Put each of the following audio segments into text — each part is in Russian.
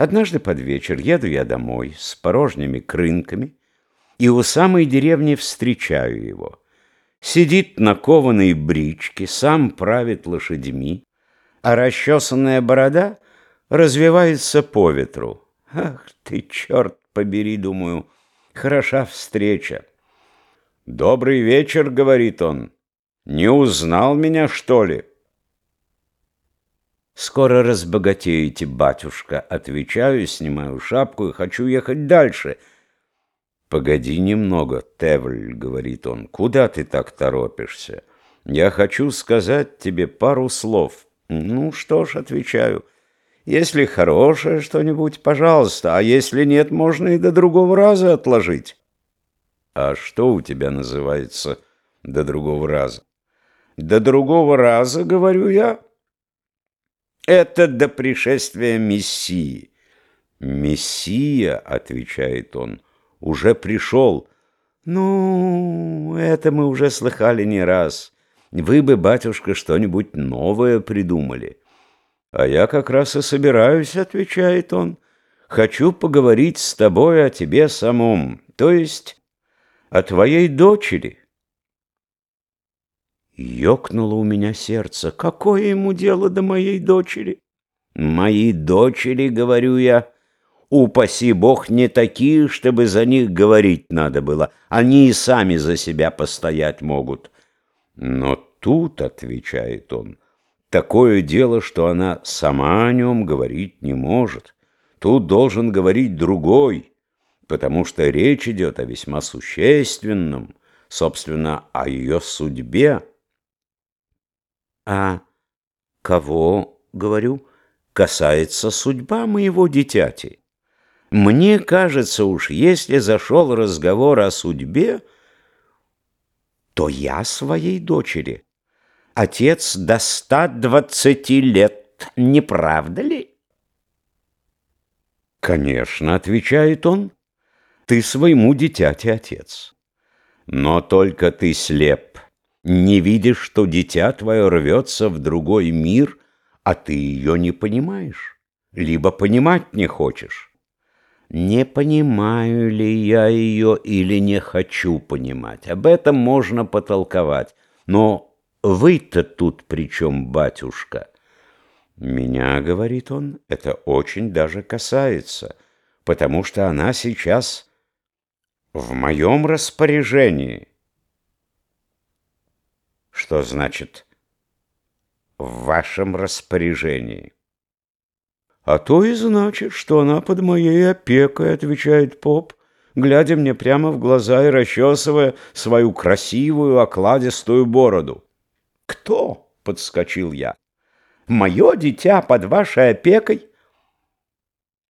Однажды под вечер еду я домой с порожними крынками и у самой деревни встречаю его. Сидит на кованой бричке, сам правит лошадьми, а расчесанная борода развивается по ветру. Ах ты, черт побери, думаю, хороша встреча. «Добрый вечер», — говорит он. «Не узнал меня, что ли?» «Скоро разбогатеете, батюшка», — отвечаю, снимаю шапку и хочу ехать дальше. «Погоди немного, Тевль», — говорит он, — «куда ты так торопишься? Я хочу сказать тебе пару слов». «Ну что ж», — отвечаю, — «если хорошее что-нибудь, пожалуйста, а если нет, можно и до другого раза отложить». «А что у тебя называется до другого раза?» «До другого раза, — говорю я, — это до пришествия Мессии. Мессия, отвечает он, уже пришел. Ну, это мы уже слыхали не раз. Вы бы, батюшка, что-нибудь новое придумали. А я как раз и собираюсь, отвечает он. Хочу поговорить с тобой о тебе самом, то есть о твоей дочери. Ёкнуло у меня сердце. Какое ему дело до моей дочери? Мои дочери, говорю я, упаси бог, не такие, чтобы за них говорить надо было. Они и сами за себя постоять могут. Но тут, отвечает он, такое дело, что она сама о нем говорить не может. Тут должен говорить другой, потому что речь идет о весьма существенном, собственно, о ее судьбе. А кого, говорю, касается судьба моего дитяти? Мне кажется уж, если зашел разговор о судьбе, то я своей дочери. Отец до ста двадцати лет, не правда ли? Конечно, отвечает он, ты своему дитяти отец. Но только ты слеп не видишь, что дитя твое рвется в другой мир, а ты ее не понимаешь, либо понимать не хочешь. Не понимаю ли я ее или не хочу понимать, об этом можно потолковать. Но вы-то тут при чем, батюшка? Меня, говорит он, это очень даже касается, потому что она сейчас в моем распоряжении. Что значит «в вашем распоряжении»? А то и значит, что она под моей опекой, отвечает поп, глядя мне прямо в глаза и расчесывая свою красивую окладистую бороду. «Кто?» — подскочил я. «Мое дитя под вашей опекой?»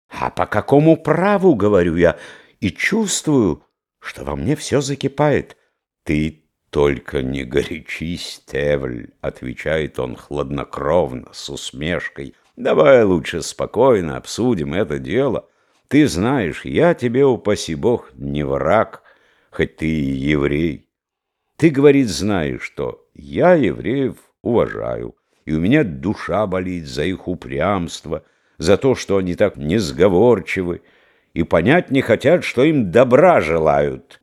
«А по какому праву?» — говорю я, и чувствую, что во мне все закипает. «Ты «Только не горячись, Тевль», — отвечает он хладнокровно, с усмешкой. «Давай лучше спокойно обсудим это дело. Ты знаешь, я тебе, упаси бог, не враг, хоть ты и еврей. Ты, говорит, знаешь, что я евреев уважаю, и у меня душа болит за их упрямство, за то, что они так несговорчивы, и понять не хотят, что им добра желают».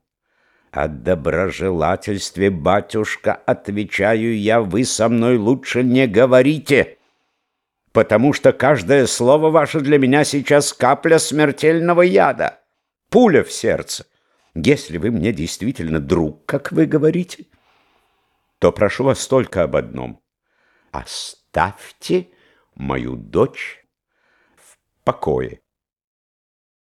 О доброжелательстве, батюшка, отвечаю я, вы со мной лучше не говорите, потому что каждое слово ваше для меня сейчас капля смертельного яда, пуля в сердце. Если вы мне действительно друг, как вы говорите, то прошу вас только об одном. Оставьте мою дочь в покое.